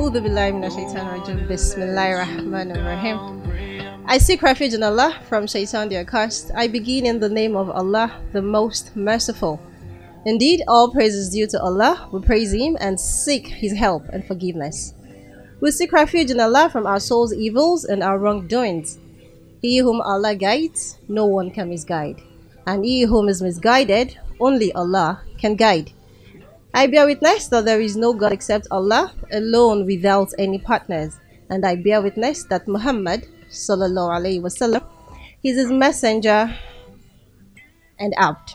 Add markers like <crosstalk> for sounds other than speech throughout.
A'udhu I seek refuge in Allah from shaitan the accursed. I begin in the name of Allah, the most merciful. Indeed, all praise is due to Allah. We praise Him and seek His help and forgiveness. We seek refuge in Allah from our soul's evils and our wrongdoings. He whom Allah guides, no one can misguide. And he whom is misguided, only Allah can guide. I bear witness that there is no God except Allah, alone without any partners. And I bear witness that Muhammad, sallallahu alaihi wasallam, is his messenger and abd.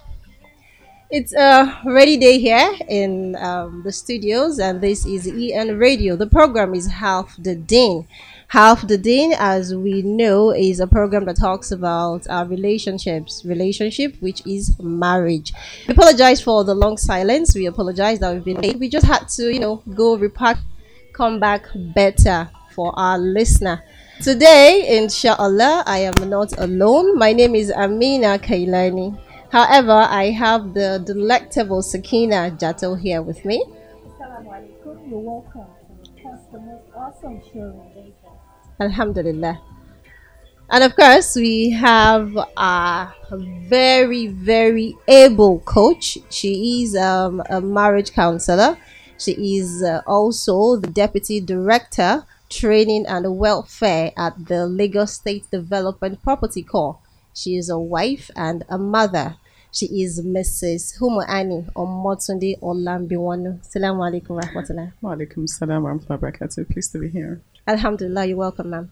It's a ready day here in um, the studios, and this is EN Radio. The program is Half the Deen. Half the Deen, as we know, is a program that talks about our relationships, relationship, which is marriage. We apologize for the long silence. We apologize that we've been late. We just had to, you know, go repack, come back better for our listener. Today, inshallah, I am not alone. My name is Amina Kailani. However, I have the delectable Sakina Jato here with me. You're welcome to the most awesome show. Alhamdulillah. And of course, we have a very, very able coach. She is um, a marriage counselor. She is uh, also the deputy director, training and welfare at the Lagos State Development Property Corps. She is a wife and a mother. She is Mrs. Humuani Omotunde Olambiwanu. Assalamu alaikum rahmatullah. Wa alaikum salam wa barakatuh. Pleased to be here. Alhamdulillah, you're welcome, ma'am.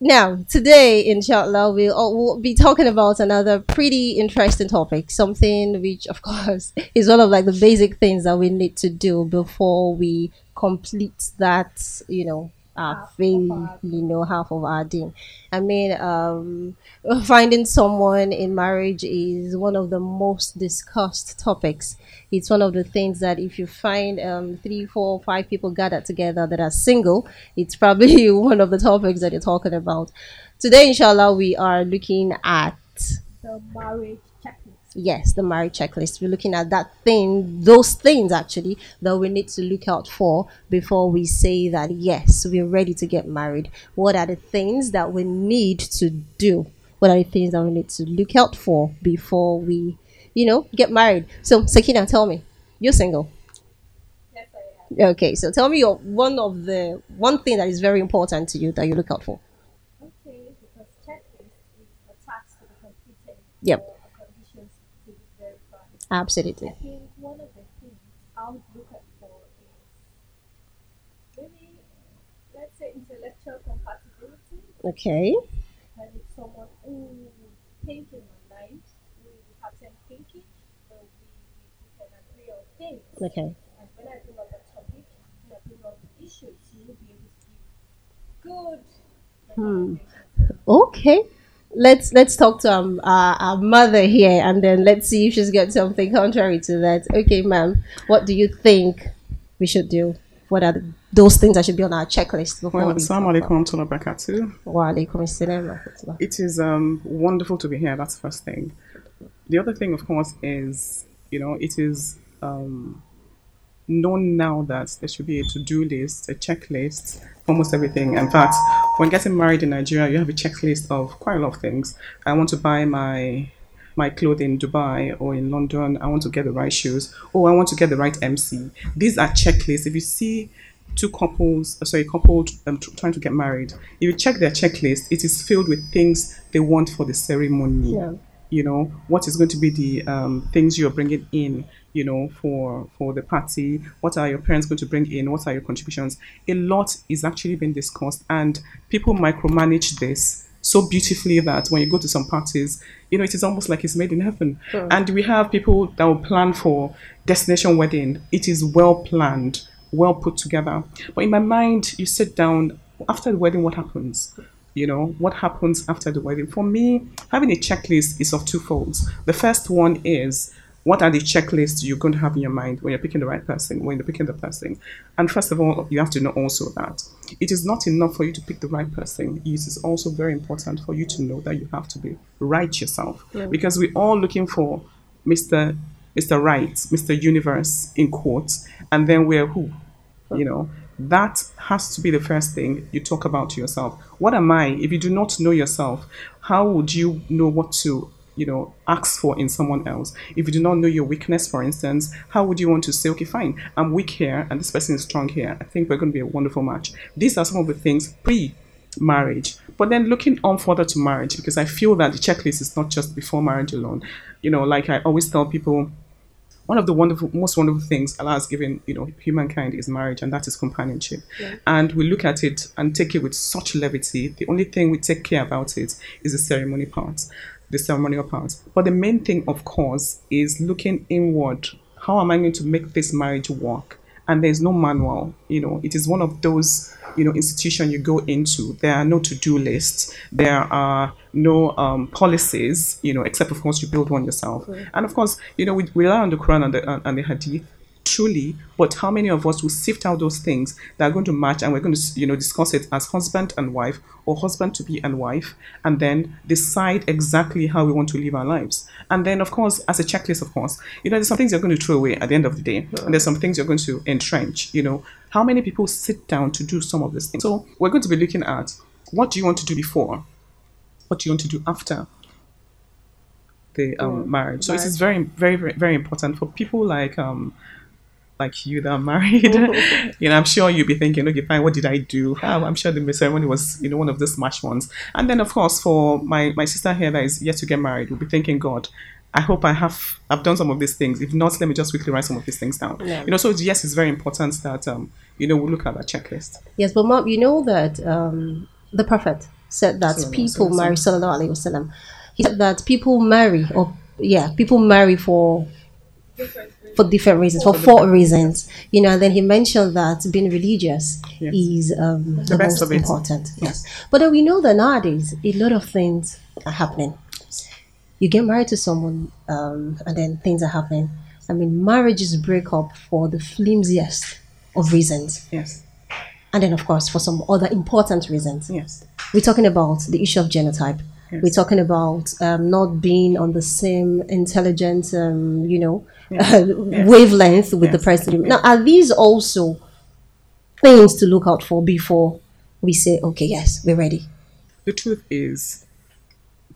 Now, today, inshallah, we'll, uh, we'll be talking about another pretty interesting topic. Something which, of <laughs> course, is one of like the basic things that we need to do before we complete that, you know, our Half faith, our- you know, half of our deen. I mean, um, <laughs> finding someone in marriage is one of the most discussed topics. It's one of the things that if you find um, three, four, five people gathered together that are single, it's probably <laughs> one of the topics that you're talking about. Today, inshallah, we are looking at The marriage. Yes the marriage checklist. We're looking at that thing those things actually that we need to look out for before we say that yes we're ready to get married. What are the things that we need to do? What are the things that we need to look out for before we you know get married? So sakina tell me. You're single. Yes, I am. okay so tell me your one of the one thing that is very important to you that you look out for. Okay, because checklist is a task to be completed. Yep. Or a conditions to be verified. Absolutely I think one of the things I would look at for is maybe, let's say, intellectual compatibility. okay need someone who think in my mind, who have same thinking, so we, we can agree on things. okay And when I bring up a topic, when I bring up issues, you will be able to give good Hmm. Okay. Let's let's talk to um, our, our mother here, and then let's see if she's got something contrary to that. Okay, ma'am. What do you think we should do? What are the, those things that should be on our checklist before Well, we assalamu talk alaikum wa rahmatullahi wa barakatuh. about- Wa alaikum assalam wa rahmatullah. It is um, wonderful to be here. That's the first thing. The other thing, of course, is you know it is um, known now that there should be a to-do list, a checklist, almost everything. In fact, when getting married in Nigeria, you have a checklist of quite a lot of things. I want to buy my my clothing in Dubai or in London. I want to get the right shoes. Oh, I want to get the right MC. These are checklists. If you see two couples, uh, sorry, couple um, tr- trying to get married, if you check their checklist, it is filled with things they want for the ceremony Yeah. you know what is going to be the um, things you're bringing in you know for for the party. What are your parents going to bring in? What are your contributions? A lot is actually being discussed and people micromanage this so beautifully that when you go to some parties you know it is almost like it's made in heaven. And we have people that will plan for destination wedding. It is well planned well put together. But in my mind you sit down after the wedding what happens? You know what happens after the wedding? For me having a checklist is of two folds. The first one is what are the checklists you're going to have in your mind when you're picking the right person when you're picking the person? And first of all you have to know also that it is not enough for you to pick the right person. It is also very important for you to know that you have to be right yourself. Because we're all looking for mr mr right mr universe in quotes and then we're who? You know, that has to be the first thing you talk about to yourself. What am I? If you do not know yourself, how would you know what to you know ask for in someone else if you do not know your weakness for instance how would you want to say okay fine i'm weak here and this person is strong here i think we're going to be a wonderful match these are some of the things pre marriage but then looking on further to marriage because i feel that the checklist is not just before marriage alone you know like i always tell people one of the wonderful, most wonderful things Allah has given, you know, humankind is marriage, and that is companionship. Yeah. And we look at it and take it with such levity. The only thing we take care about it is the ceremony part, the ceremonial part. But the main thing, of course, is looking inward. How am I going to make this marriage work? And there's no manual. You know, it is one of those you know institution you go into there are no to-do lists there are no um, policies you know except of course you build one yourself and of course you know we, we rely on the quran and the, and the hadith truly but how many of us will sift out those things that are going to match and we're going to you know discuss it as husband and wife or husband to be and wife and then decide exactly how we want to live our lives. And then of course as a checklist of course you know there's some things you're going to throw away at the end of the day and there's some things you're going to entrench you know. How many people sit down to do some of these things? So we're going to be looking at what do you want to do before? What do you want to do after the um, marriage? So it is very very very very important for people like um like you that are married, <laughs> you know, I'm sure you'll be thinking, okay, fine, what did I do? Oh, I'm sure the ceremony was, you know, one of the smash ones. And then, of course, for my, my sister here that is yet to get married, will be thinking, God, I hope I have I've done some of these things. If not, let me just quickly write some of these things down. Yeah. You know, so yes, it's very important that um, you know, we look at that checklist. Yes, but mom, you know that um, the Prophet said that Sallallahu people alaihi marry. Sallallahu alaihi wasallam. He said that people marry, or yeah, people marry for Different for different reasons, for four reasons. You know, and then he mentioned that being religious Yes. is um, the, best most important. Yes, but then we know that nowadays a lot of things are happening. You get married to someone, um, and then things are happening. I mean, marriages break up for the flimsiest of reasons, Yes. and then of course for some other important reasons. Yes. We're talking about the issue of genotype. Yes. We're talking about um, not being on the same intelligent, um, you know, wavelength with the Yes. person. Now, are these also things to look out for before we say, okay, yes, we're ready? The truth is,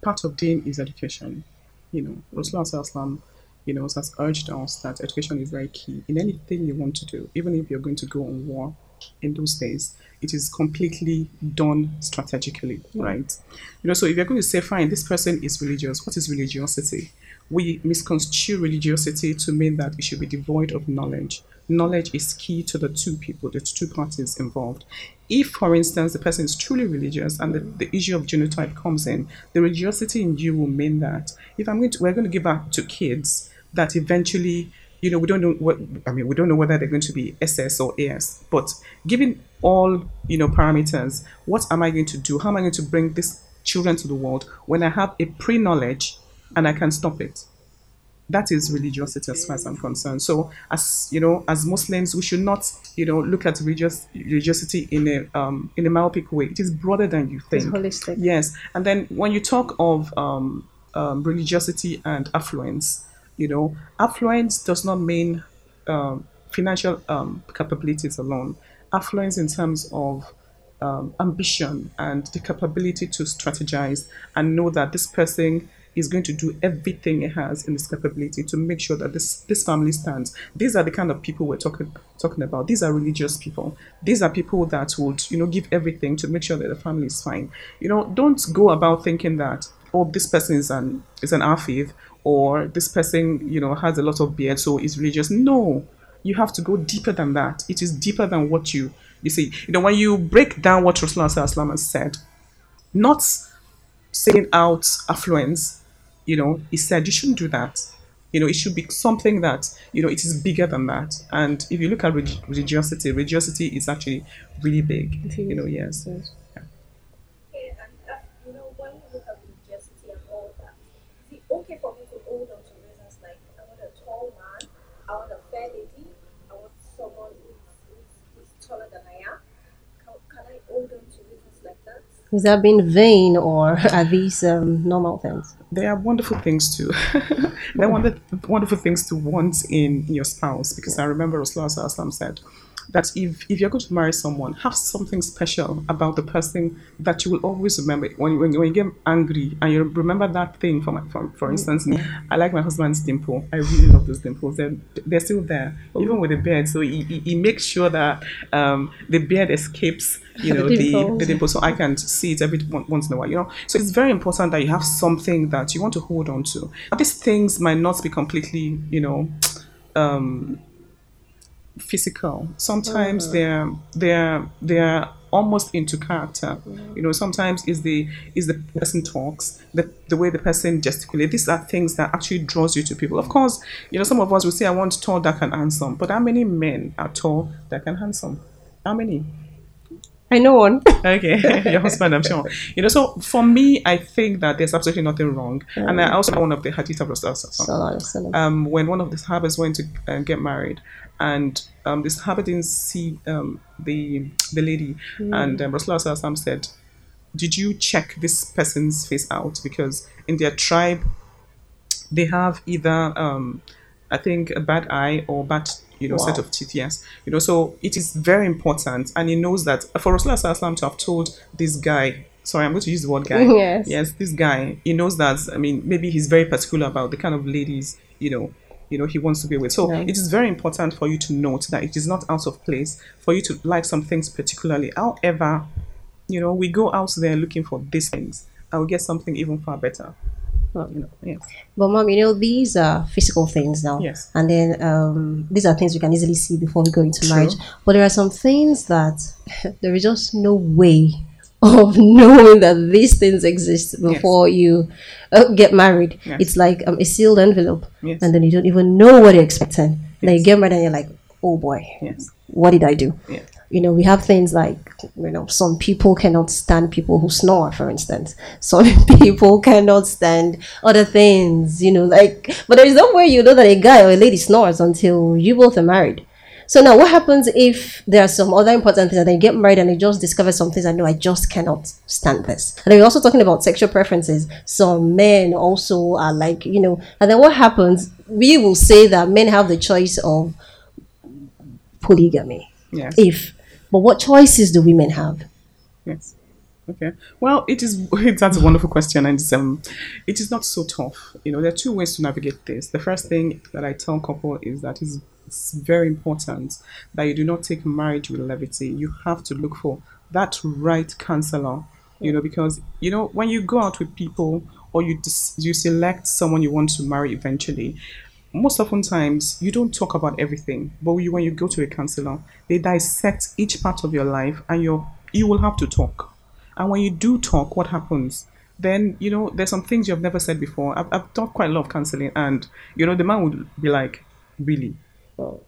part of deen is education. You know, Rasulullah you know, has urged us that education is very key in anything you want to do, even if you're going to go on war in those days. It is completely done strategically, right? You know, so if you're going to say, fine, this person is religious, what is religiosity? We misconstrue religiosity to mean that it should be devoid of knowledge. Knowledge is key to the two people, the two parties involved. If, for instance, the person is truly religious and the, the issue of genotype comes in, the religiosity in you will mean that if I'm going to, we're going to give back to kids that eventually, you know, we don't know what, I mean, we don't know whether they're going to be SS or AS, but given all, you know, parameters, what am I going to do? How am I going to bring these children to the world when I have a pre knowledge and I can stop it? that is religiosity as far as I'm concerned. So, as you know, as Muslims, we should not, you know, look at religious religiosity in a um, in a myopic way. It is broader than you think. holistic. Yes, and then when you talk of um, um, religiosity and affluence, you know, affluence does not mean um, financial um, capabilities alone. Affluence in terms of um, ambition and the capability to strategize and know that this person is going to do everything it has in its capability to make sure that this this family stands. These are the kind of people we're talking talking about. These are religious people. These are people that would you know give everything to make sure that the family is fine. You know, don't go about thinking that oh this person is an is an afid or this person you know has a lot of beard so is religious. No, you have to go deeper than that. It is deeper than what you you see. You know when you break down what Rasulullah has said, not saying out affluence, you know, he said you shouldn't do that. You know, it should be something that, you know, it is bigger than that. And if you look at religiosity, religiosity is actually really big. You know, yes. Okay, and uh, you know, when you look at religiosity and all that, is it okay for me to hold on to reasons like I want a tall man, I want a fair lady, I want someone who's, who's, who's taller than I am? Can, can I hold on to reasons like that? Is that being vain or <laughs> are these um, normal things? They are wonderful things too. <laughs> they're wonder, wonderful things to want in your spouse because I remember Rasulullah said that if, if you're going to marry someone, have something special about the person that you will always remember. When you, when, you- when you get angry and you remember that thing, for, my, for, instance, I like my husband's dimple. I really love those dimples. They're, they're still there, even with the beard. So he, he, he makes sure that um, the beard escapes, you know, The the, dimples. the dimple. So I can see it every once in a while, you know. So it's very important that you have something that you want to hold on to. These things might not be completely, you know, um, physical. Sometimes mm-hmm. they're they're they're almost into character. Mm-hmm. You know, sometimes is the is the person talks, the the way the person gesticulates. These are things that actually draws you to people. Of course, you know, some of us will say, I want tall, dark, and handsome. But how many men are tall, dark, and handsome? How many? I know one. <laughs> Okay, <laughs> your husband, I'm sure. You know, so for me, I think that there's absolutely nothing wrong. And I also know one of the hadith of Rasulullah um, when one of the Sahabas went to uh, get married, and um, the Sahaba didn't see um, the the lady, and um, Rasulullah Sallallahu Alaihi Wasallam said, "Did you check this person's face out? Because in their tribe, they have either, um, I think, a bad eye or bad." You know, set of teeth, yes. You know, so it is very important, and he knows that for Rasulullah Alaihi to have told this guy, sorry, I'm going to use the word guy, <laughs> Yes. yes, this guy, he knows that. I mean, maybe he's very particular about the kind of ladies, you know, you know, he wants to be with. So it is very important for you to note that it is not out of place for you to like some things particularly. However, you know, we go out there looking for these things. I will get something even far better. Well, You know, yes. But mom, you know, these are physical things now. Yes. And then um, these are things we can easily see before we go into True. marriage. But there are some things that <laughs> there is just no way <laughs> of knowing that these things exist before you uh, get married. Yes. It's like um, a sealed envelope. Yes. And then you don't even know what you're expecting. Then you get married and you're like, oh boy, Yes. what did I do? You know, we have things like, you know, some people cannot stand people who snore, for instance. Some <laughs> people cannot stand other things, you know, like, but there is no way you know that a guy or a lady snores until you both are married. So now, what happens if there are some other important things and they get married and they just discover some things and no, I just cannot stand this. And then we're also talking about sexual preferences. Some men also are like, you know, and then what happens? We will say that men have the choice of polygamy Yes. if but what choices do women have Yes. Okay. Well, it is. <laughs> That's a wonderful question, and um, it is not so tough. You know, there are two ways to navigate this. The first thing that I tell couple is that it's, it's very important that you do not take marriage with levity. You have to look for that right counselor. You know, because you know when you go out with people or you dis- you select someone you want to marry eventually, most often times you don't talk about everything but you, when you go to a counselor they dissect each part of your life and you you will have to talk. And when you do talk what happens? Then you know there's some things you've never said before. I've, I've done quite a lot of counseling and you know the man would be like really?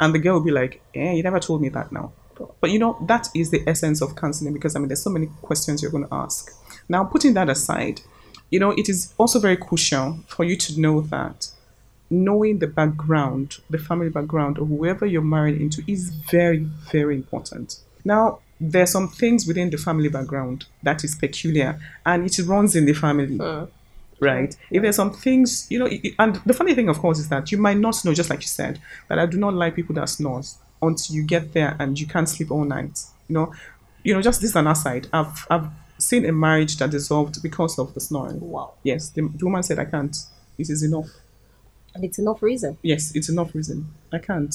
And the girl would be like eh you never told me that now. But you know that is the essence of counseling because i mean there's so many questions you're going to ask. Now putting that aside you know it is also very crucial for you to know that knowing the background, the family background of whoever you're married into is very, very important. Now, there's some things within the family background that is peculiar and it runs in the family. Hmm. Right. If there's some things, you know, it- and the funny thing, of course, is that you might not know, just like you said, that I do not like people that snores until you get there and you can't sleep all night. You know, you know, just this is an aside. I've I've seen a marriage that dissolved because of the snoring. Wow. Yes, the, the woman said, "I can't. It is enough." And it's enough reason yes, it's enough reason. I can't.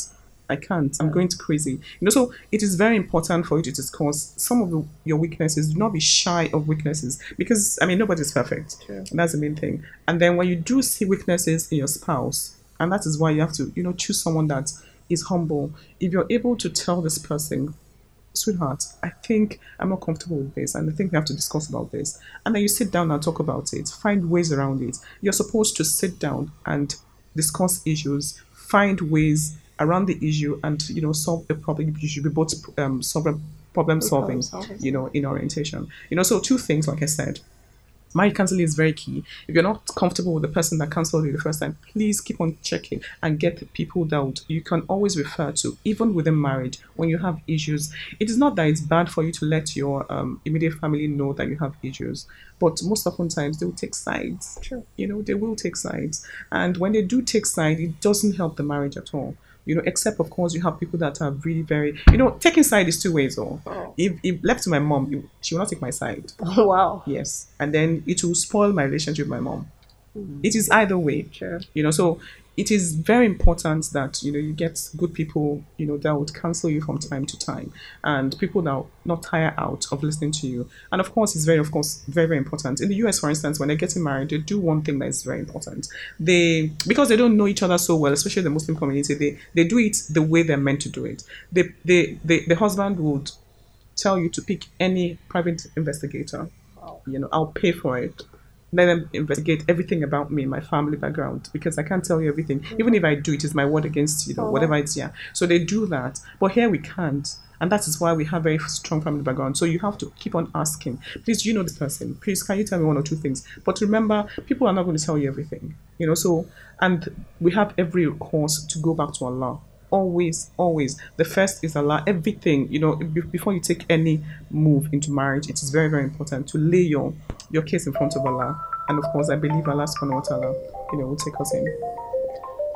I can't. I'm going crazy. You know, so it is very important for you to discuss some of the, your weaknesses. Do not be shy of weaknesses because I mean nobody's perfect. True. That's the main thing. And then when you do see weaknesses in your spouse, and that is why you have to, you know, choose someone that is humble. If you're able to tell this person, sweetheart, I think I'm not comfortable with this, and I think we have to discuss about this. And then you sit down and talk about it, find ways around it. You're supposed to sit down and discuss issues, find ways around the issue, and you know solve a problem. You should be both um, solve problem solving, solving. you know, in orientation. You know, so two things, like I said. Marriage counseling is very key. If you're not comfortable with the person that counseled you the first time, please keep on checking and get the people that you can always refer to, even within marriage, when you have issues. It is not that it's bad for you to let your um, immediate family know that you have issues, but most often times they will take sides. True. You know, they will take sides. And when they do take sides, it doesn't help the marriage at all. You know, except of course you have people that are really very, you know, taking side is two ways. Or Oh. if, if left to my mom, she will not take my side. <laughs> Oh, wow. Yes, and then it will spoil my relationship with my mom. Hmm. It is either way. Sure. You know, so it is very important that you know you get good people you know that would counsel you from time to time and people that will not tire out of listening to you. And of course it's very of course very very important. In the us for instance when they're getting married they do one thing that is very important. They because they don't know each other so well especially the muslim community they they do it the way they're meant to do it. They they, they the husband would tell you to pick any private investigator. You know i'll pay for it let them investigate everything about me, my family background, because I can't tell you everything. Mm. Even if I do, it is my word against you know oh, whatever it's yeah. So they do that, but here we can't, and that is why we have very strong family background. So you have to keep on asking. Please, do you know this person? Please, can you tell me one or two things? But remember, people are not going to tell you everything. You know, so and we have every cause to go back to Allah always always the first is allah everything you know be- before you take any move into marriage it is very very important to lay your your case in front of allah and of course i believe allah subhanahu wa ta'ala you know will take us in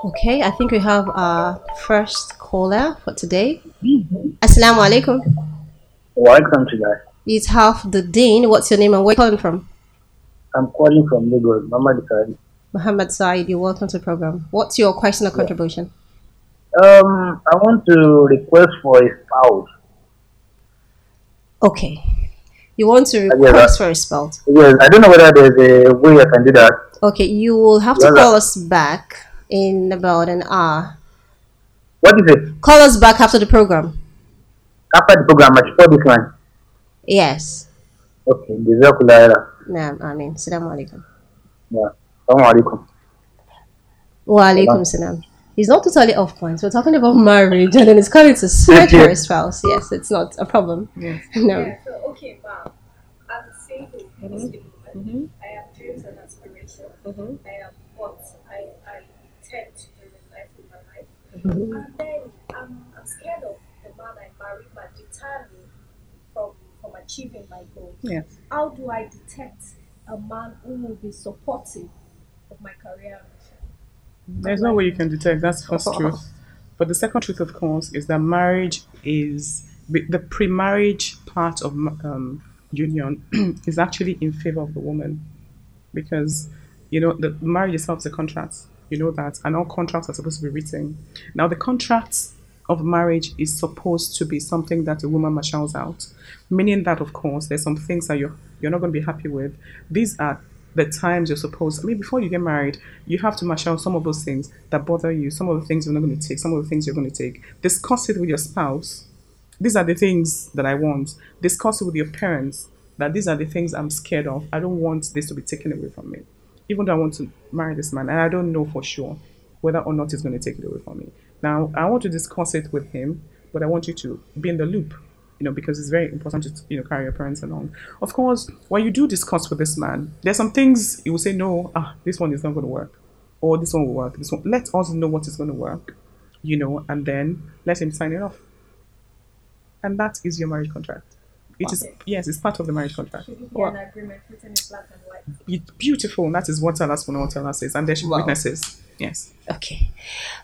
Okay, I think we have our first caller for today. Mm-hmm. Assalamu alaikum. Welcome to that. It's half the Deen. What's your name and where are you calling from? I'm calling from Lagos, Mama Sari. Muhammad Said, you're welcome to the program. What's your question or contribution? Um, I want to request for a spouse. Okay. You want to yeah, request for a spouse. Yes, I don't know whether there's a way I can do that. Okay, you will have to Well, call us back in about an hour. What is it? Call us back after the program. After the program, I should call this line. Yes. Okay, Jazakallah. Naam, I mean, Assalamu alaikum. Yeah. Assalamu alaikum. Wa alaikum salam. He's not totally off point. We're talking about marriage and then it's calling to search for a <laughs> spouse. Yes, it's not a problem. yes <laughs> No. Yeah, so okay, ma'am. I'm single, Muslim woman. I have dreams and aspirations. Mm-hmm. I am what I, I tend to do in life with my life. Mm-hmm. And then I'm, I'm scared of the man I marry might deter me from, from achieving my goals. yes How do I detect a man who will be supportive of my career ambition? There's no way you can detect that's the first <laughs> truth. But the second truth of course is that marriage is the pre-marriage part of um, union <clears throat> is actually in favor of the woman. Because you know the marriage itself is a contract. You know that. And all contracts are supposed to be written. Now the contract of marriage is supposed to be something that a woman marshals out. Meaning that of course there's some things that you're you're not going to be happy with. These are the times you're supposed i mean before you get married you have to match out some of those things that bother you some of the things you're not going to take some of the things you're going to take discuss it with your spouse these are the things that I want. Discuss it with your parents that these are the things I'm scared of. I don't want this to be taken away from me. Even though I want to marry this man, and I don't know for sure whether or not he's going to take it away from me. Now, I want to discuss it with him, but I want you to be in the loop, you know, because it's very important to, you know, carry your parents along. Of course, when you do discuss with this man, there's some things you will say, no, ah, this one is not going to work, or this one will work. This one, let us know what is going to work, you know, and then let him sign it off and that is your marriage contract. It is yes, it's part of the marriage contract. Be Wow. agreement written in black and white? Be- beautiful, that is what Allah subhanahu wa says, and there should be Wow. witnesses. Yes. Okay.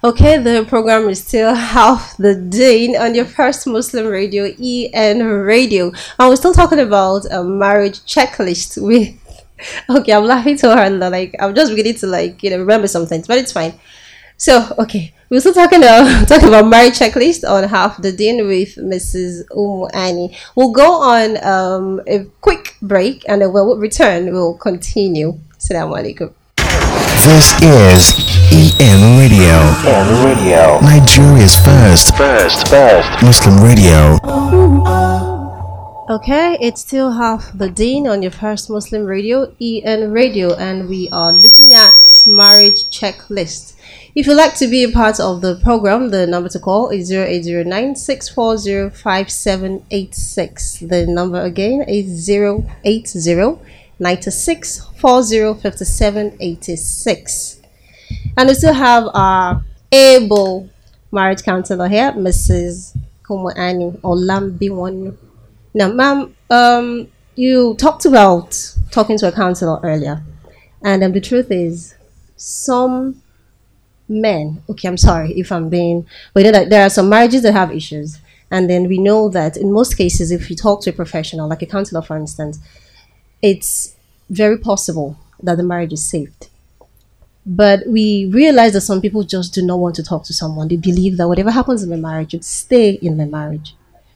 Okay, the program is still half the day on your first Muslim radio, EN Radio. And we're still talking about a marriage checklist with <laughs> Okay, I'm laughing so hard that like I'm just beginning to like, you know, remember some things, but it's fine. So, okay, we're still talking uh, <laughs> talking about marriage checklist on half the din with Mrs. Umu Annie. We'll go on um, a quick break and then when we return, we'll continue. Assalamu alaikum. This is EN Radio. EN Radio. Nigeria's first. First. First. Muslim radio. Okay, it's still half the Deen on your first Muslim radio, EN Radio, and we are looking at marriage checklist. If you'd like to be a part of the program, the number to call is 0809 640 5786. The number again is 080 96 40 5786. And we still have our able marriage counselor here, Mrs. Kumoani Olambiwonu. Now, ma'am, um, you talked about talking to a counselor earlier, and um, the truth is, some men, okay, I'm sorry if I'm being, but know that there are some marriages that have issues. And then we know that in most cases, if you talk to a professional, like a counselor, for instance, it's very possible that the marriage is saved. But we realize that some people just do not want to talk to someone. They believe that whatever happens in the marriage should stay in the marriage.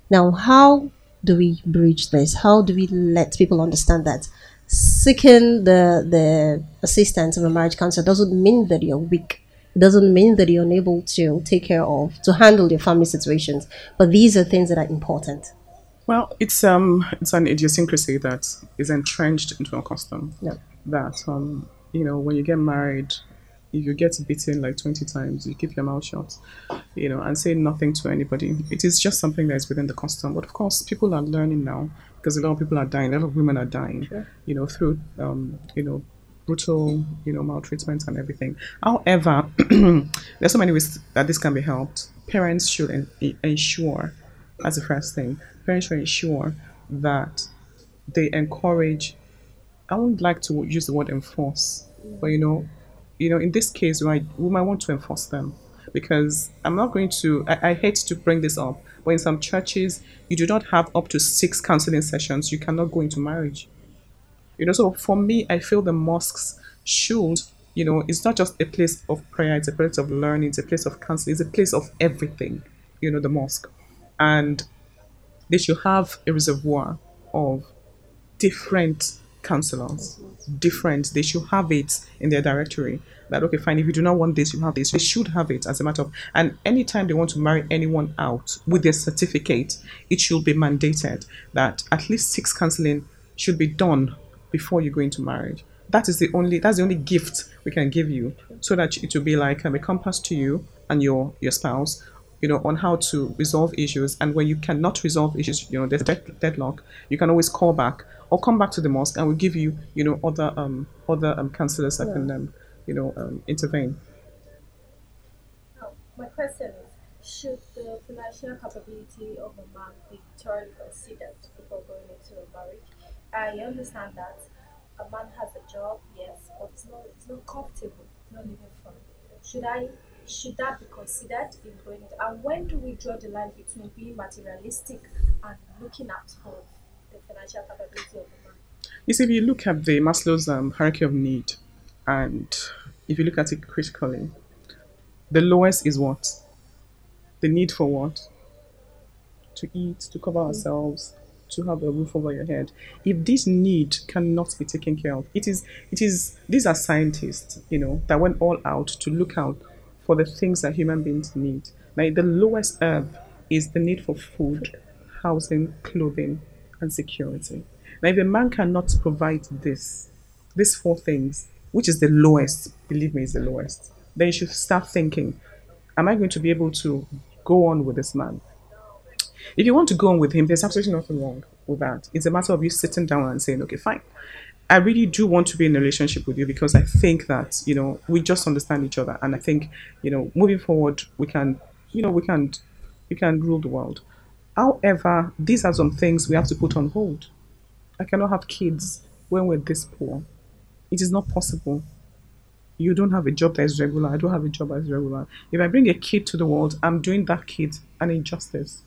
Now, how do we bridge this? How do we let people understand that seeking the the assistance of a marriage counselor doesn't mean that you're weak. Doesn't mean that you're unable to take care of to handle your family situations. But these are things that are important. Well, it's um it's an idiosyncrasy that is entrenched into our custom. Yeah. That um you know when you get married, if you get beaten like twenty times, you keep your mouth shut, you know, and say nothing to anybody. It is just something that is within the custom. But of course, people are learning now because a lot of people are dying. A lot of women are dying, sure. you know, through um you know brutal you know maltreatment and everything. However, <clears throat> there's so many ways that this can be helped. Parents should en- ensure as the first thing. Parents should ensure that they encourage. I wouldn't like to use the word enforce, but you know, you know, in this case, we might, we might want to enforce them because I'm not going to. I, I hate to bring this up, but in some churches, you do not have up to six counseling sessions. You cannot go into marriage. You know, so for me, I feel the mosques should, you know, it's not just a place of prayer, it's a place of learning, it's a place of counseling, it's a place of everything, you know, the mosque. And they should have a reservoir of different counselors, different, they should have it in their directory. That okay, fine. If you do not want this, you have this. They should have it as a matter of. And anytime they want to marry anyone out with their certificate, it should be mandated that at least six counseling should be done before you go into marriage. That is the only that's the only gift we can give you, so that it will be like um, a compass to you and your your spouse, you know, on how to resolve issues. And when you cannot resolve issues, you know, there's dead, deadlock, you can always call back or come back to the mosque, and we'll give you, you know, other um other um counselors that can um you know um, intervene. Now, my question is, should the financial capability of a man be thoroughly considered before going into a marriage? I understand that a man has a job, yes, but it's not it's not comfortable, it's not living fun. Should I should that be considered in going into and when do we draw the line between being materialistic and looking out for the financial capability of the man? You see, if you look at the Maslow's um, hierarchy of need, and if you look at it critically, the lowest is what? The need for what? To eat, to cover ourselves, to have a roof over your head. If this need cannot be taken care of, it is it is these are scientists, you know, that went all out to look out for the things that human beings need. Like the lowest ebb is the need for food, housing, clothing, and security. Now, if a man cannot provide this, these four things, which is the lowest, believe me, is the lowest, then you should start thinking, am I going to be able to go on with this man? If you want to go on with him, there's absolutely nothing wrong with that. It's a matter of you sitting down and saying, okay, fine. I really do want to be in a relationship with you because I think that, you know, we just understand each other. And I think, you know, moving forward, we can, you know, we can, we can rule the world. However, these are some things we have to put on hold. I cannot have kids when we're this poor. It is not possible. You don't have a job that is regular. I don't have a job that is regular. If I bring a kid to the world, I'm doing that kid an injustice,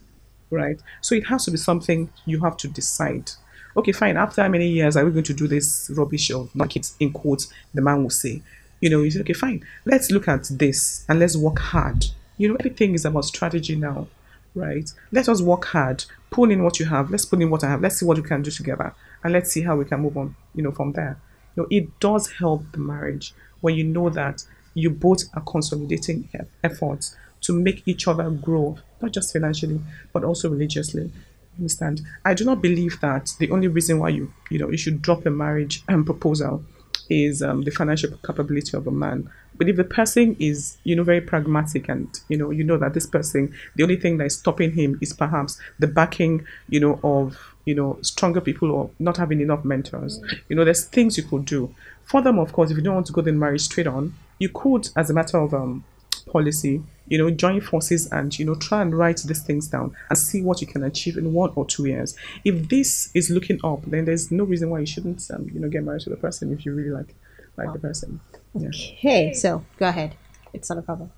right? So it has to be something you have to decide. Okay, fine. After how many years are we going to do this rubbish of kids in quotes? The man will say, you know, say, okay, fine. Let's look at this and let's work hard. You know, everything is about strategy now, right? Let us work hard. Pull in what you have. Let's pull in what I have. Let's see what we can do together, and let's see how we can move on. You know, from there. You know, it does help the marriage when you know that you both are consolidating efforts to make each other grow, not just financially, but also religiously. Understand? I do not believe that the only reason why you you know you should drop a marriage um, proposal is um, the financial capability of a man. But if the person is, you know, very pragmatic and, you know, you know that this person, the only thing that is stopping him is perhaps the backing, you know, of, you know, stronger people or not having enough mentors. You know, there's things you could do. Furthermore, of course, if you don't want to go the marriage straight on, you could, as a matter of um, policy, you know, join forces and, you know, try and write these things down and see what you can achieve in one or two years. If this is looking up, then there's no reason why you shouldn't, um, you know, get married to the person if you really like like the person. Yeah. Okay, so go ahead. It's not a problem.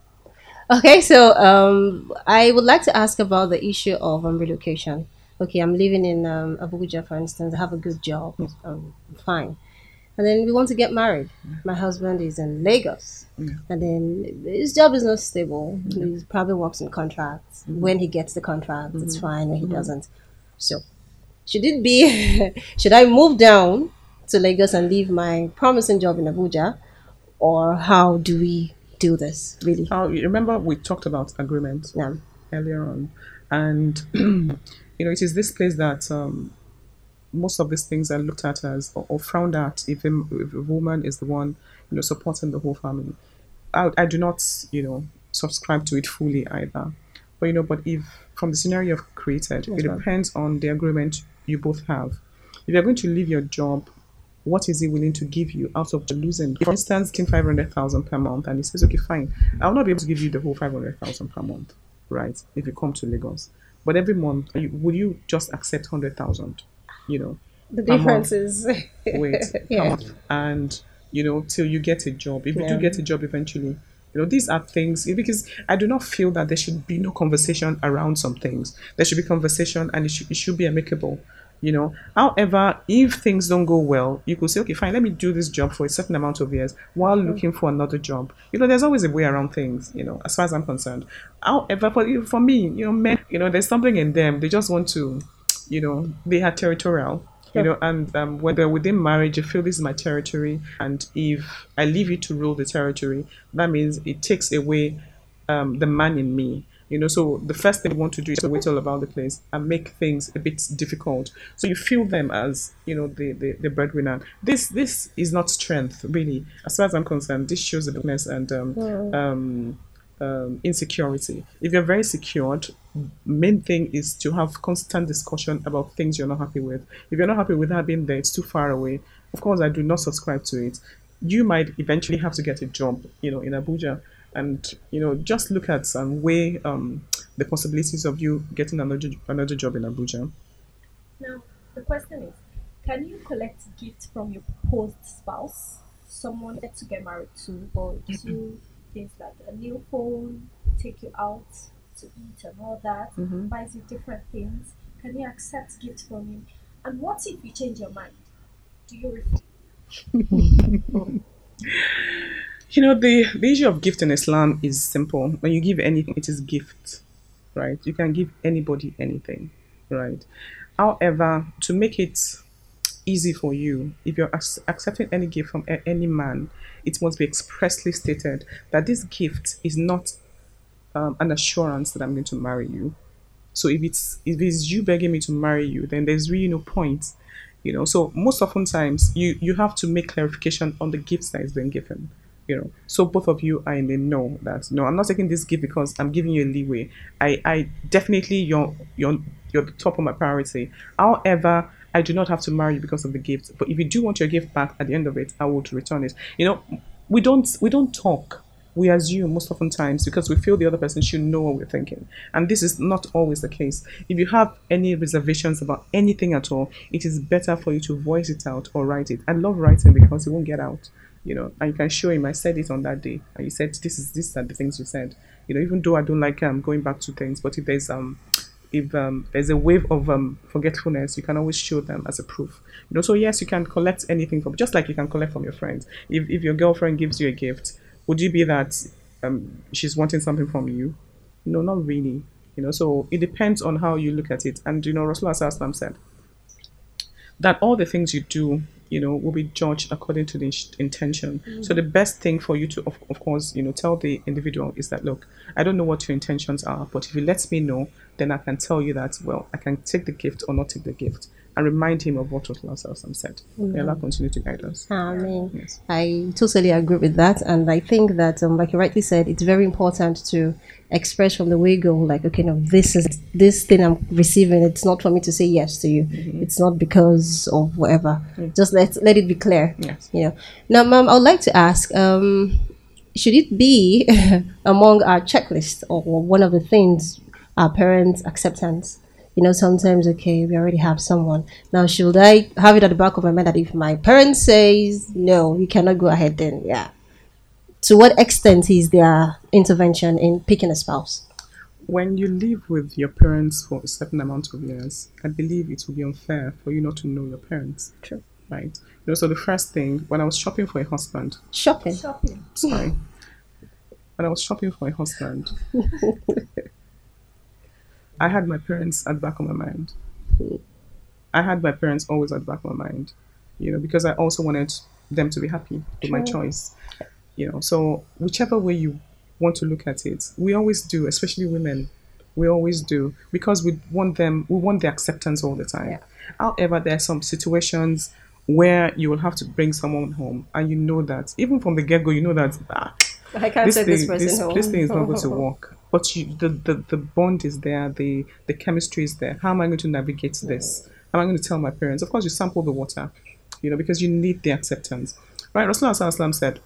Okay, so um, I would like to ask about the issue of um, relocation. Okay, I'm living in um, Abuja, for instance. I have a good job. Um, fine. And then we want to get married. Mm. My husband is in Lagos. Mm. And then his job is not stable. Mm. He probably works in contracts. When he gets the contract, it's fine. When he doesn't. So, should it be, <laughs> should I move down to Lagos and leave my promising job in Abuja? Or how do we do this, really? Oh, you remember we talked about agreement Yeah. earlier on, and <clears throat> you know it is this place that um, most of these things are looked at as or, or frowned at if a, if a woman is the one you know supporting the whole family. I, I do not you know subscribe to it fully either, but you know but if from the scenario you've created, it ma'am. depends on the agreement you both have. If you're going to leave your job what is he willing to give you out of the losing? For instance, getting five hundred thousand per month, and he says, "Okay, fine, I will not be able to give you the whole five hundred thousand per month, right? If you come to Lagos, but every month, you, would you just accept hundred thousand? You know, The difference is. <laughs> wait, <laughs> yeah. and you know, till you get a job. If you Yeah. do get a job eventually, you know, these are things eh, because I do not feel that there should be no conversation around some things. There should be conversation, and it should, it should be amicable. You know, however, if things don't go well, you could say, okay, fine, let me do this job for a certain amount of years while mm-hmm. looking for another job. You know, there's always a way around things. You know, as far as I'm concerned. However, for for me, you know, men, you know, there's something in them. They just want to, you know, they are territorial you know, and um, whether within marriage you feel this is my territory, and if I leave you to rule the territory, that means it takes away um, the man in me. You know, so the first thing you want to do is to wait all about the place and make things a bit difficult. So you feel them as you know the the, the breadwinner. This this is not strength, really, as far as I'm concerned. This shows the weakness and um, um, um, insecurity. If you're very secured, main thing is to have constant discussion about things you're not happy with. If you're not happy with that being there, it's too far away. Of course, I do not subscribe to it. You might eventually have to get a job, you know, in Abuja, and you know, just look at and weigh um, the possibilities of you getting another another job in Abuja. Now, the question is can you collect gifts from your proposed spouse? Someone yet to get married to, or to things like a new phone, take you out to eat and all that, Mhm. buys you different things. Can you accept gifts from him? And what if you change your mind? Do you refuse? You know, the, the issue of gift in Islam is simple. When you give anything, it is gift, right? You can give anybody anything, right? However, to make it easy for you, if you're ac- accepting any gift from a- any man, it must be expressly stated that this gift is not um, an assurance that I'm going to marry you. So if it's if it's you begging me to marry you, then there's really no point, you know. So most often times you you have to make clarification on the gifts that is being given, you know. So both of you in the know that no, I'm not taking this gift because I'm giving you a leeway. I I definitely you're you're you're the top of my priority. However. I do not have to marry you because of the gift, but if you do want your gift back at the end of it, I will return it. You know, we don't we don't talk we assume most often times because we feel the other person should know what we're thinking. And this is not always the case. If you have any reservations about anything at all, it is better for you to voice it out or write it. I love writing because it won't get out. You know, and you can show him I said it on that day. And you said this is this are the things you said. You know, even though I don't like um going back to things, but if there's um if um, there's a wave of um, forgetfulness, you can always show them as a proof. You know, so yes, you can collect anything from, just like you can collect from your friends. If, if your girlfriend gives you a gift, would you be that um, she's wanting something from you? No, not really. You know, so it depends on how you look at it. And you know, Rasulullah said that all the things you do, you know, will be judged according to the intention. So mm-hmm. the best thing for you to, of, of course, you know, tell the individual is that look, I don't know what your intentions are, but if you let me know, then I can tell you that well, I can take the gift or not take the gift, and remind him of what Rasulullah Sallallahu said. May Allah continue to guide us. Amen. Yes. I totally agree with that, and I think that, um, like you rightly said, it's very important to express from the way go. Like, okay, no, this is this thing I'm receiving. It's not for me to say yes to you. It's not because of whatever. Just let let it be clear. Yes. You know. Now, ma'am, I would like to ask. Um, should it be <laughs> among our checklist or one of the things our parents' acceptance? You know, sometimes okay, we already have someone. Now, should I have it at the back of my mind that if my parents says no, you cannot go ahead, then yeah, to what extent is their intervention in picking a spouse? When you live with your parents for a certain amount of years, I believe it would be unfair for you not to know your parents. True. Right. You know, so the first thing when I was shopping for a husband, Shopping. Shopping. sorry, when I was shopping for a husband, <laughs> I had my parents at the back of my mind. I had my parents always at the back of my mind, you know, because I also wanted them to be happy with my choice, you know. So whichever way you want to look at it, we always do, especially women. We always do because we want them. We want the acceptance all the time. Yeah. However, there are some situations where you will have to bring someone home, and you know that even from the get go, you know that ah, I can't this thing, this person this, home. this thing is not going to <laughs> work. But you, the, the, the bond is there, the, the chemistry is there. How am I going to navigate this? How am I going to tell my parents? Of course, you sample the water, you know, because you need the acceptance. Right? Rasulullah said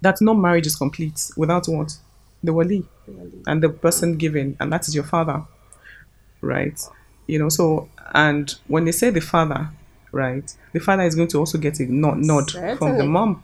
that no marriage is complete without what? The wali and the person giving, and that is your father. Right? You know, so, and when they say the father, right, the father is going to also get a nod, nod from the mom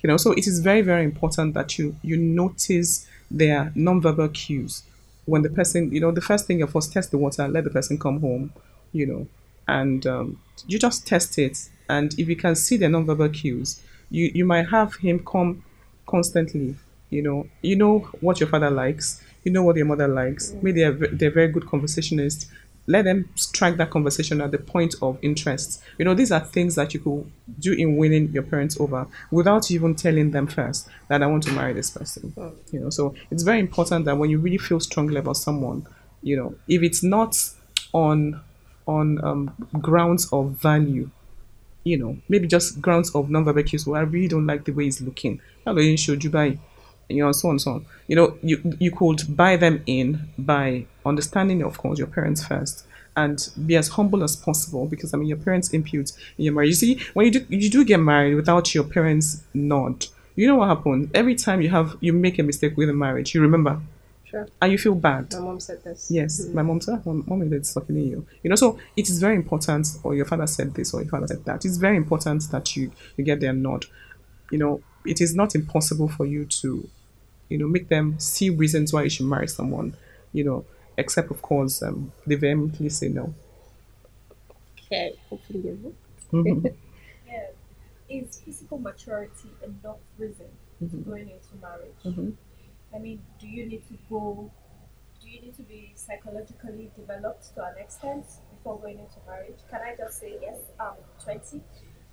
you know so it is very very important that you you notice their non-verbal cues. When the person you know the first thing of course test the water let the person come home you know and um, you just test it. And if you can see the non-verbal cues you you might have him come constantly you know. You know what your father likes. You know what your mother likes. Maybe they're, they're very good conversationalists let them strike that conversation at the point of interest. You know, these are things that you could do in winning your parents over without even telling them first that I want to marry this person. You know, so it's very important that when you really feel strongly about someone, you know, if it's not on on um, grounds of value, you know, maybe just grounds of non-verbal cues. Well, I really don't like the way he's looking. How do you should you buy? You know, so on, so on. You know, you you could buy them in by understanding, of course, your parents first, and be as humble as possible. Because I mean, your parents impute in your marriage. You see, when you do you do get married without your parents' nod, you know what happens? Every time you have you make a mistake with a marriage, you remember, Sure. and you feel bad. My mom said this. Yes, mm-hmm. my mom said, "Mom, mom is talking to you." You know, so it is very important. Or your father said this, or your father said that. It's very important that you you get their nod. You know, it is not impossible for you to, you know, make them see reasons why you should marry someone. You know, except of course um, they vehemently say no. Okay. Hopefully you will. Mhm. Yeah. Is physical maturity enough reason to going into marriage? Mhm. I mean, do you need to go? Do you need to be psychologically developed to an extent before going into marriage? Can I just say yes? I'm 20.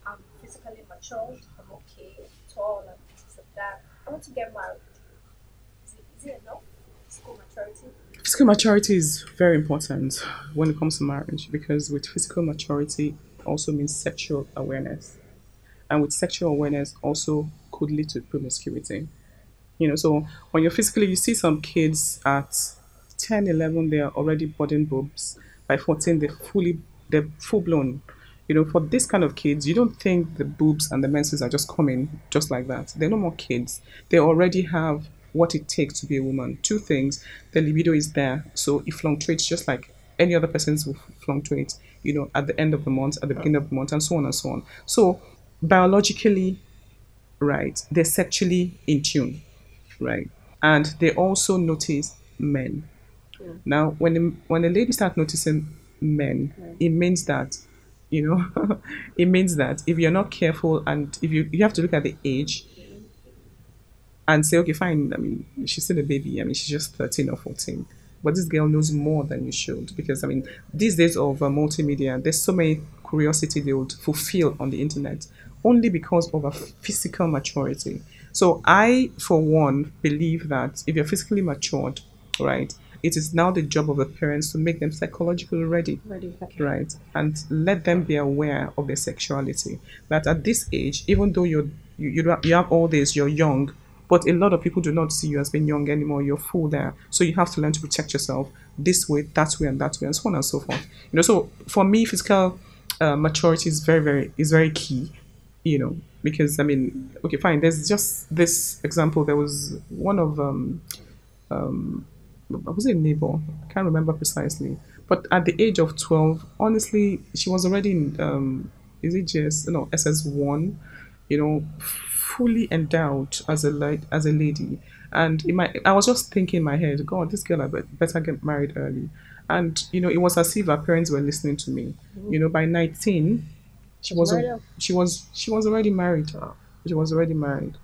I'm physically matured. I'm okay, tall, and this and that. I want to get married. Physical maturity. Physical maturity is very important when it comes to marriage because with physical maturity also means sexual awareness. And with sexual awareness also could lead to promiscuity. You know, so when you're physically, you see some kids at 10, 11, they're already budding boobs. By 14, they're fully, they're full blown. You know, for this kind of kids, you don't think the boobs and the menses are just coming just like that. They're no more kids. They already have what it takes to be a woman. Two things: the libido is there, so it fluctuates just like any other person's will fluctuate. You know, at the end of the month, at the beginning of the month, and so on and so on. So biologically, right, they're sexually in tune, right, and they also notice men. Now, when a, when a lady starts noticing men, it means that you know, <laughs> it means that if you're not careful and if you you have to look at the age and say, okay, fine. I mean, she's still a baby. I mean, she's just 13 or 14. But this girl knows more than you should because, I mean, these days of uh, multimedia, there's so many curiosity they would fulfill on the internet only because of a physical maturity. So I, for one, believe that if you're physically matured, right, it is now the job of the parents to make them psychologically ready Ready. right and let them be aware of their sexuality that at this age even though you're you, you, don't- you have all this you're young but a lot of people do not see you as being young anymore. You're full there. So you have to learn to protect yourself this way that way and that way and so on and so forth. You know so for me physical uh, maturity is very very is very key you know because i mean okay fine there's just this example. There was one of um um was it neighbor? I can't remember precisely. But at the age of 12, honestly, she was already in, um, is it just, no, SS1, you know, fully endowed as a la- as a lady, and in my I was just thinking in my head, God, this girl I better get married early, and you know it was as if her parents were listening to me. You know, by nineteen, she was up. she was she was already married. She was already married.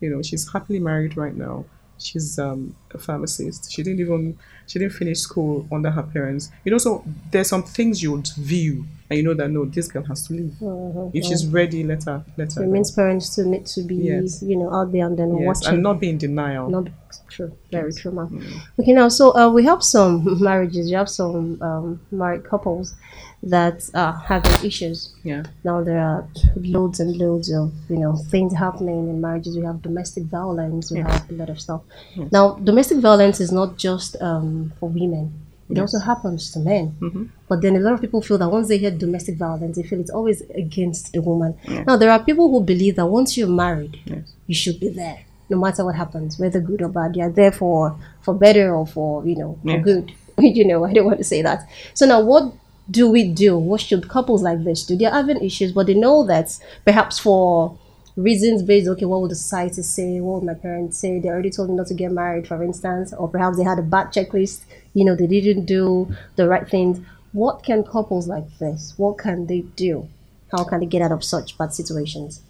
You know, she's happily married right now. She's um, a pharmacist. She didn't even she didn't finish school under her parents. You know, so there's some things you would view and you know that no, this girl has to leave. Mhm. If she's ready, let her let her. It means parents still need to be, Yes. you know, out there and then yes, watching. and not be in denial. Not true, very true, ma'am. Okay, now so uh, we have some <laughs> marriages. You have some um, married couples that are having issues. yeah, Now there are loads and loads of you know things happening in marriages. We have domestic violence. We have a lot of stuff. Now domestic violence is not just um, for women. It also happens to men. Mm-hmm. But then a lot of people feel that once they hear domestic violence, they feel it's always against the woman. Now there are people who believe that once you're married, Yes. you should be there, no matter what happens, whether good or bad. You're there for for better or for you know for Yes. good. <laughs> you know, I don't want to say that. So now, what do we do? What should couples like this do? They're having issues, but they know that perhaps for reasons based, okay, what would the society say? What would my parents say? They already told me not to get married, for instance, or perhaps they had a bad checklist. You know, they didn't do the right things. What can couples like this? What can they do? How can they get out of such bad situations?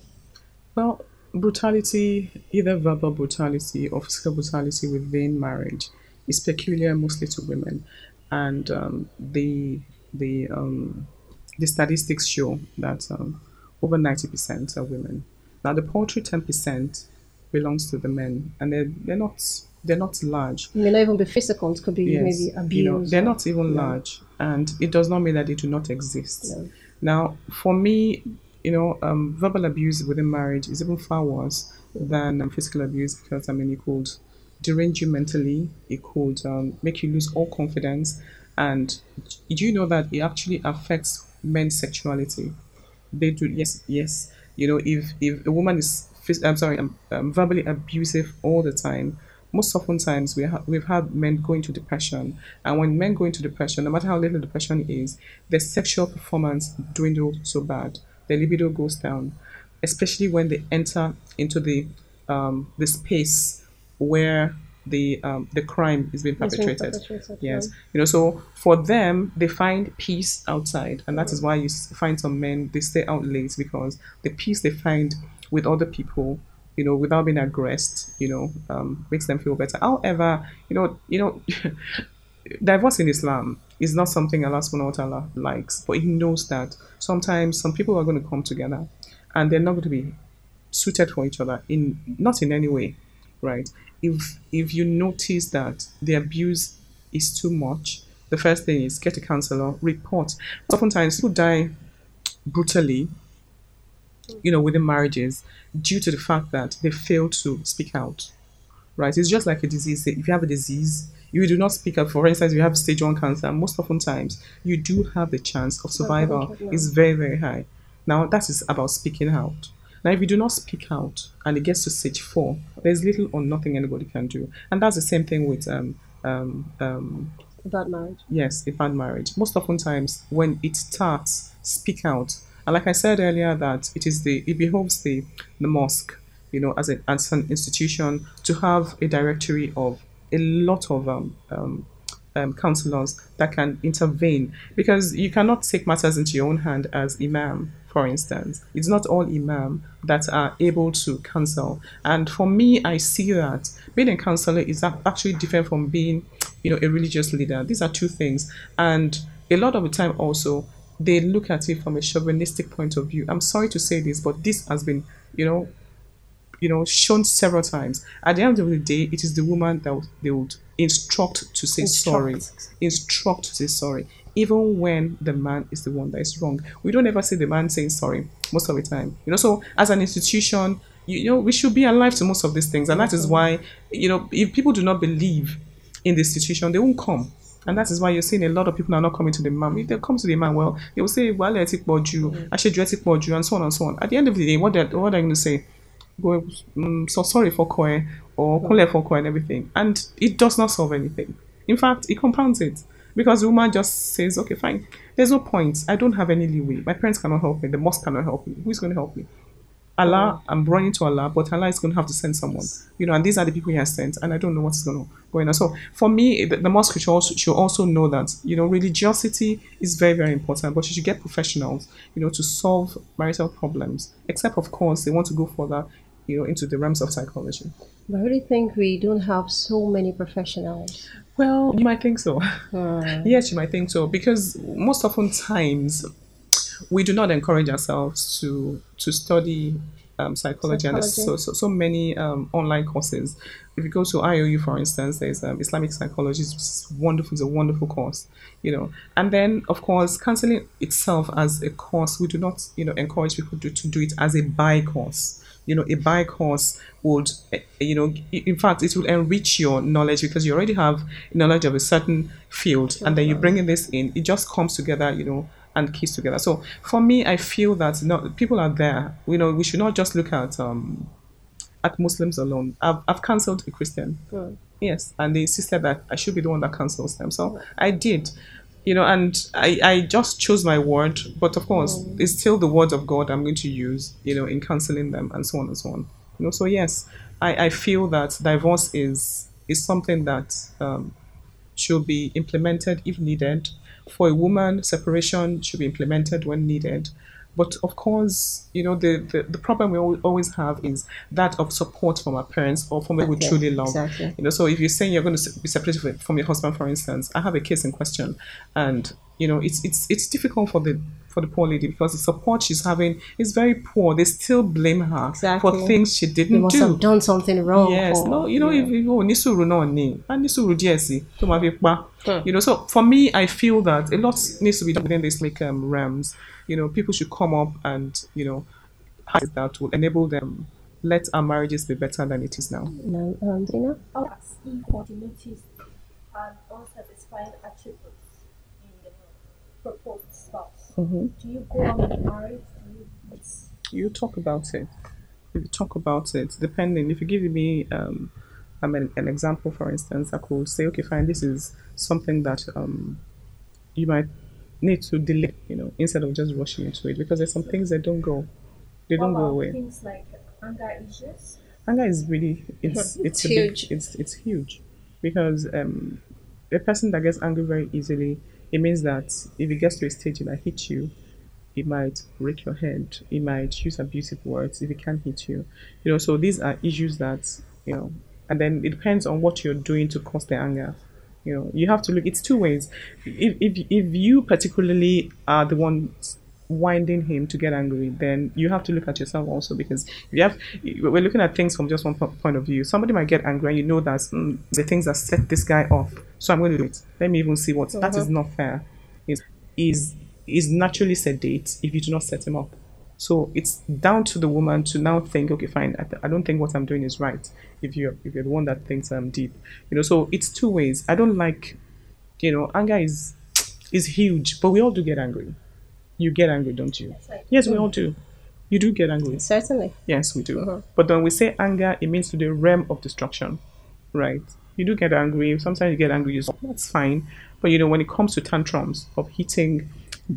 Well, brutality, either verbal brutality or physical brutality within marriage, is peculiar mostly to women, and um, the the um, the statistics show that um, over ninety percent are women. Now, the paltry ten percent belongs to the men, and they're they're not they're not large. It may not even be physical. It could be Yes, maybe abuse. you know, they're not even large, and it does not mean that they do not exist. No. Now, for me, you know, um, verbal abuse within marriage is even far worse than um, physical abuse because I mean, it could derange you mentally, it could um, make you lose all confidence, and do you know that it actually affects men's sexuality? They do, yes, yes. You know, if if a woman is, I'm sorry, um, um, verbally abusive all the time, most often times we ha- we've had men go into depression, and when men go into depression, no matter how little depression is, their sexual performance dwindles so bad, their libido goes down, especially when they enter into the um, the space where the um, the crime is being perpetrated. perpetrated, Yes, yeah. you know, so for them, they find peace outside, and that is why you find some men they stay out late because the peace they find with other people, you know, without being aggressed, you know, um, makes them feel better. However, you know, you know, <laughs> divorce in Islam is not something Allah subhanahu wa ta'ala likes, but He knows that sometimes some people are going to come together, and they're not going to be suited for each other in not in any way right if if you notice that the abuse is too much the first thing is get a counselor report. Oftentimes people die brutally you know within marriages due to the fact that they fail to speak out right? It's just like a disease. If you have a disease you do not speak up. For instance if you have stage one cancer most often times you do have the chance of survival. is very very high. Now that is about speaking out now, if you do not speak out and it gets to stage four, there's little or nothing anybody can do. And that's the same thing with, um, um, um, About marriage. yes, a bad marriage. Most often times when it starts, speak out. And like I said earlier, that it is the it behoves the the mosque, you know, as, a, as an institution to have a directory of a lot of um, um, um, counselors that can intervene. Because you cannot take matters into your own hand as imam for instance. It's not all imam that are able to counsel. And for me i see that being a counselor is actually different from being you know a religious leader. These are two things. And a lot of the time also they look at it from a chauvinistic point of view. I'm sorry to say this but this has been you know you know, shown several times. At the end of the day, it is the woman that they would instruct to say sorry, Instruct. instruct to say sorry, even when the man is the one that is wrong. We don't ever see the man saying sorry most of the time. You know, so as an institution, you, know, we should be alive to most of these things, and that is mm-hmm. why, you know, if people do not believe in the institution, they won't come. And that is why you're seeing a lot of people are not coming to the man. If they come to the man, well, they will say, well, let it you, I should dress it you, and so on and so on. At the end of the day, what they're, what they're going to say, um, so sorry for Koe or Kule for Koe and everything. And it does not solve anything. In fact, it compounds it. Because the woman just says, okay, fine. There's no point. I don't have any leeway. My parents cannot help me. The mosque cannot help me. Who's going to help me? Allah, I'm running to Allah, but Allah is going to have to send someone. You know, and these are the people He has sent, and I don't know what's going to go on. So for me, the, the mosque should also, should also know that you know religiosity is very very important, but you should get professionals, you know, to solve marital problems. Except of course they want to go further, you know, into the realms of psychology. But I really think we don't have so many professionals. Well, you might think so. Hmm. yes, you might think so because most often times we do not encourage ourselves to to study um, psychology, and so, so so many um, online courses. If you go to IOU, for instance, there's um, Islamic psychology. It's wonderful. It's a wonderful course, you know. And then, of course, counseling itself as a course, we do not, you know, encourage people to, to do it as a by course. You know, a bike course would, eh, you know, in fact, it will enrich your knowledge because you already have knowledge of a certain field, and then you bring in this in. It just comes together, you know, and keys together. So for me, I feel that people are there. You know, we should not just look at um, at Muslims alone. I've, I've cancelled a Christian. Yes, and they insisted that I should be the one that cancels them. So I did, you know, and I, I just chose my word. But of course, it's still the word of God I'm going to use, you know, in canceling them and so on and so on. You know, so yes, I, I feel that divorce is is something that um, should be implemented if needed. For a woman, separation should be implemented when needed. But of course, you know, the, the, the problem we always have is that of support from our parents or from people we truly love. exactly. You know, so if you're saying you're going to be separated from- from your husband, for instance, I have a case in question, and you know, it's it's it's difficult for the for the poor lady because the support she's having is very poor. They still blame her Exactly. for things she didn't must do. have done something wrong. Yes, or- no, you know, yeah. if you oh, ní sùúrù náà ni, a ní sùúrù díẹ̀ tó máa fi. You know, so for me, I feel that a lot needs to be done within this like um, realms. You know, people should come up and you know, have that will enable them. Let our marriages be better than it is now. No, um, Zina? As if what you noticed an unsatisfying attributes in the proposed spouse. Mm-hmm. Do you go on with marriage? Do you You talk about it. If you talk about it, depending. If you give me um, I mean, an example, for instance, I could say, okay, fine, this is something that um, you might need to delay, you know, instead of just rushing into it, because there's some things that don't go, they what don't go away. things like anger issues? Anger is really it's it's, a huge. Big, it's it's huge because um, a person that gets angry very easily, it means that if it gets to a stage it might hit you, it might break your head, it might use abusive words if it can't hit you, you know. So these are issues that you know, and then it depends on what you're doing to cause the anger. You know, you have to look. It's two ways. If if if you particularly are the one winding him to get angry, then you have to look at yourself also because if you have, we're looking at things from just one po- point of view. Somebody might get angry, and you know that mm, the things that set this guy off. So I'm going to do it. Let me even see what that is not fair. Is is is naturally sedate if you do not set him up. So it's down to the woman to now think, okay, fine, I, th- I don't think what I'm doing is right. If you're if you're the one that thinks I'm deep, you know. So it's two ways. I don't like, you know, anger is is huge, but we all do get angry. You get angry, don't you? Yes, we all do. You do get angry. Certainly. Yes, we do. But when we say anger, it means to the realm of destruction, right? You do get angry. Sometimes you get angry. You that's fine. But you know, when it comes to tantrums of hitting,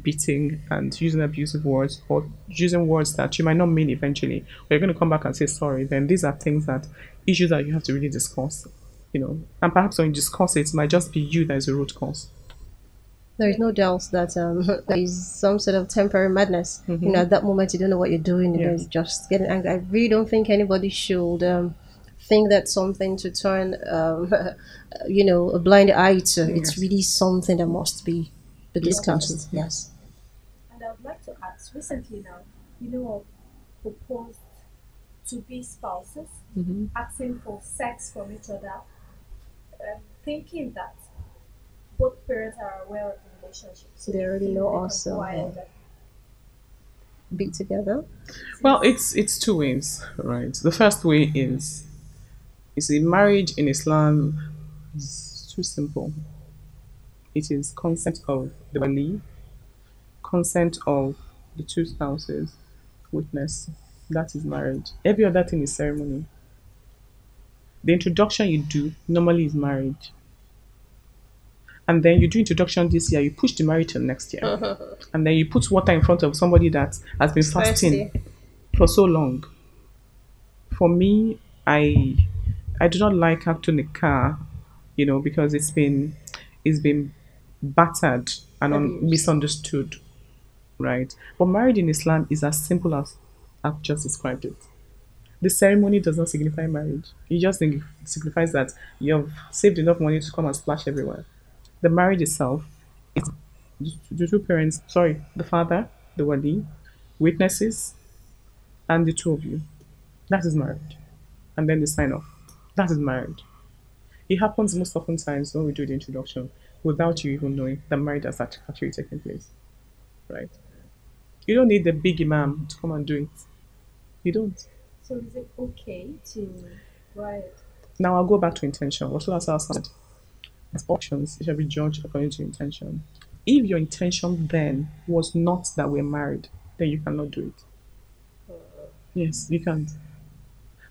beating, and using abusive words or using words that you might not mean eventually, or you're going to come back and say sorry, then these are things that issues that you have to really discuss. You know, and perhaps when you discuss it, it might just be you that is the root cause. There is no doubt that um, <laughs> there is some sort of temporary madness. You know, at that moment, you don't know what you're doing. You know, Yes. you're just getting angry. I really don't think anybody should um, think that's something to turn, um, <laughs> you know, a blind eye to. It's really something that must be be discussed. absolutely. Yes. And I would like to ask, recently now, you know, proposed to be spouses Mm-hmm. asking for sex from each other, um, thinking that both parents are aware of the relationship. So They already know also can us, go so, ahead yeah. and Be together. Well, it's it's two ways, right? The first way is, you see, marriage in Islam is too simple. It is consent of the wali, consent of the two spouses, witness. That is marriage. Every other thing is ceremony. The introduction you do normally is marriage. And then you do introduction this year, you push the marriage till next year. <laughs> and then you put water in front of somebody that has been fasting Thirsty. for so long. for me, I I do not like Aktu Nikah, you know, because it's been it's been battered and un- misunderstood, right? But marriage in Islam is as simple as I've just described it. The ceremony does not signify marriage. It just signi- signifies that you have saved enough money to come and splash everywhere. The marriage itself is the two parents, sorry, the father, the wali, witnesses, and the two of you. That is marriage. And then the sign off. That is marriage. It happens most often times when we do the introduction without you even knowing that marriage has actually taken place. Right? You don't need the big imam to come and do it. You don't. So is it okay to write? Now I'll go back to intention. What was I said? Options, it shall be judged according to intention. If your intention then was not that we're married, then you cannot do it. Yes, you can't.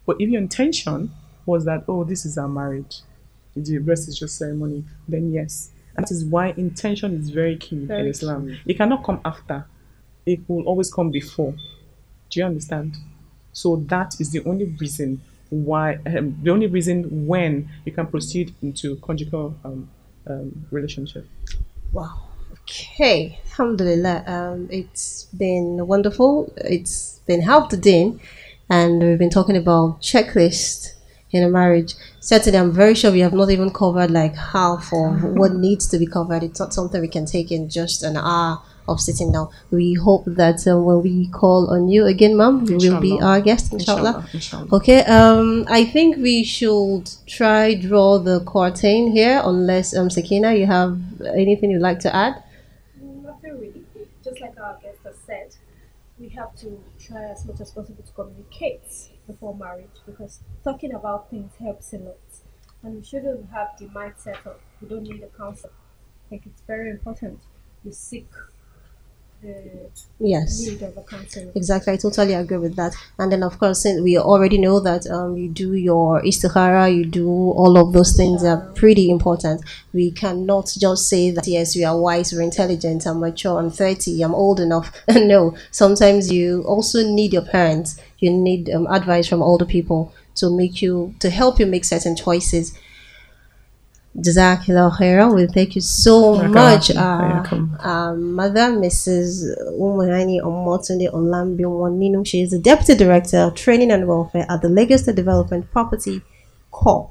But if your intention was that, oh, this is our marriage, the rest is just ceremony, then yes. And That is why intention is very key in Very Islam. It cannot come after, it will always come before. Do you understand? So that is the only reason why, um, the only reason when you can proceed into conjugal um, um, relationship. Wow. Okay. Alhamdulillah. Um, it's been wonderful. It's been helped in, and we've been talking about checklist in a marriage. Certainly, I'm very sure we have not even covered like half of <laughs> what needs to be covered. It's not something we can take in just an hour of sitting down. We hope that uh, when we call on you again, ma'am, you will be our guest, inshallah. Inshallah. Inshallah. Okay, um, I think we should try draw the curtain here, unless um, Sakina, you have anything you'd like to add? Nothing really. Just like our guest has said, we have to try as much as possible to communicate before marriage because talking about things helps a lot. And we shouldn't have the mindset of we don't need a counsel. I think it's very important you seek the Yes. need of a counselor. Exactly, I totally agree with that. And then, of course, since we already know that um, you do your istikhara, you do all of those things are pretty important. We cannot just say that yes, we are wise, we're intelligent, I'm mature, I'm 30, I'm old enough. <laughs> no, sometimes you also need your parents. You need um, advice from older people to make you to help you make certain choices. Jazakallah khairan. We thank you so much, uh, uh, Mother Mrs. Umurani Omotunde Olambiwoninu. She is the Deputy Director of Training and Welfare at the Lagos Development Property Corp.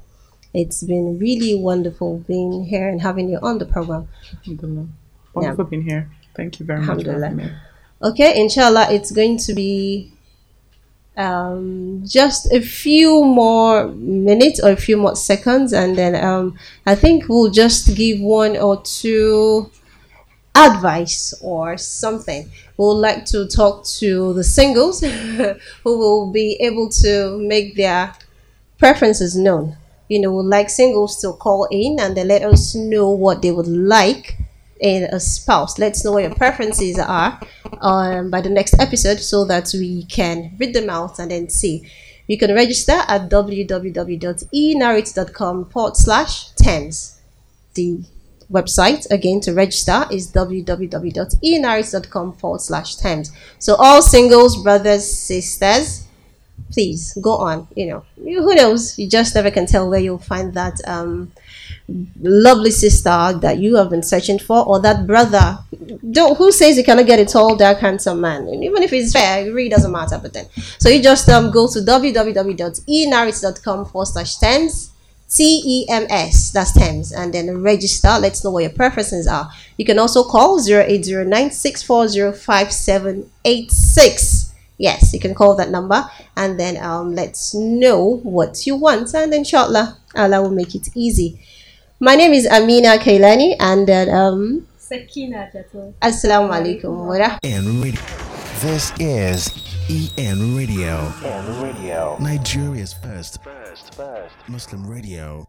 It's been really wonderful being here and having you on the program. Alhamdulillah. Wonderful being here. Thank you very much for me. Okay, inshallah, it's going to be um, just a few more minutes or a few more seconds, and then um, I think we'll just give one or two advice or something. We'll like to talk to the singles <laughs> who will be able to make their preferences known. You know, we'd like singles to call in and then let us know what they would like in a spouse. Let's know what your preferences are um, by the next episode so that we can read them out and then see. You can register at www.enarrate.com forward slash terms. The website again to register is www.enarrate.com forward slash terms. So, all singles, brothers, sisters, please go on. You know, who knows? You just never can tell where you'll find that um, lovely sister that you have been searching for, or that brother. Don't who says you cannot get a tall, dark, handsome man? And even if it's fair, it really doesn't matter. But then, so you just um go to www.enarrate.com forward slash terms. T E M S, that's Thames, and then register. Let's know what your preferences are. You can also call 0809 640 5786. Yes, you can call that number and then um, let's know what you want, and inshallah, Allah will make it easy. My name is Amina Kailani, and then um, Sakina Jato. Assalamu alaikum wa Radio. This is EN Radio. EN Radio. Nigeria's first, first, first Muslim radio.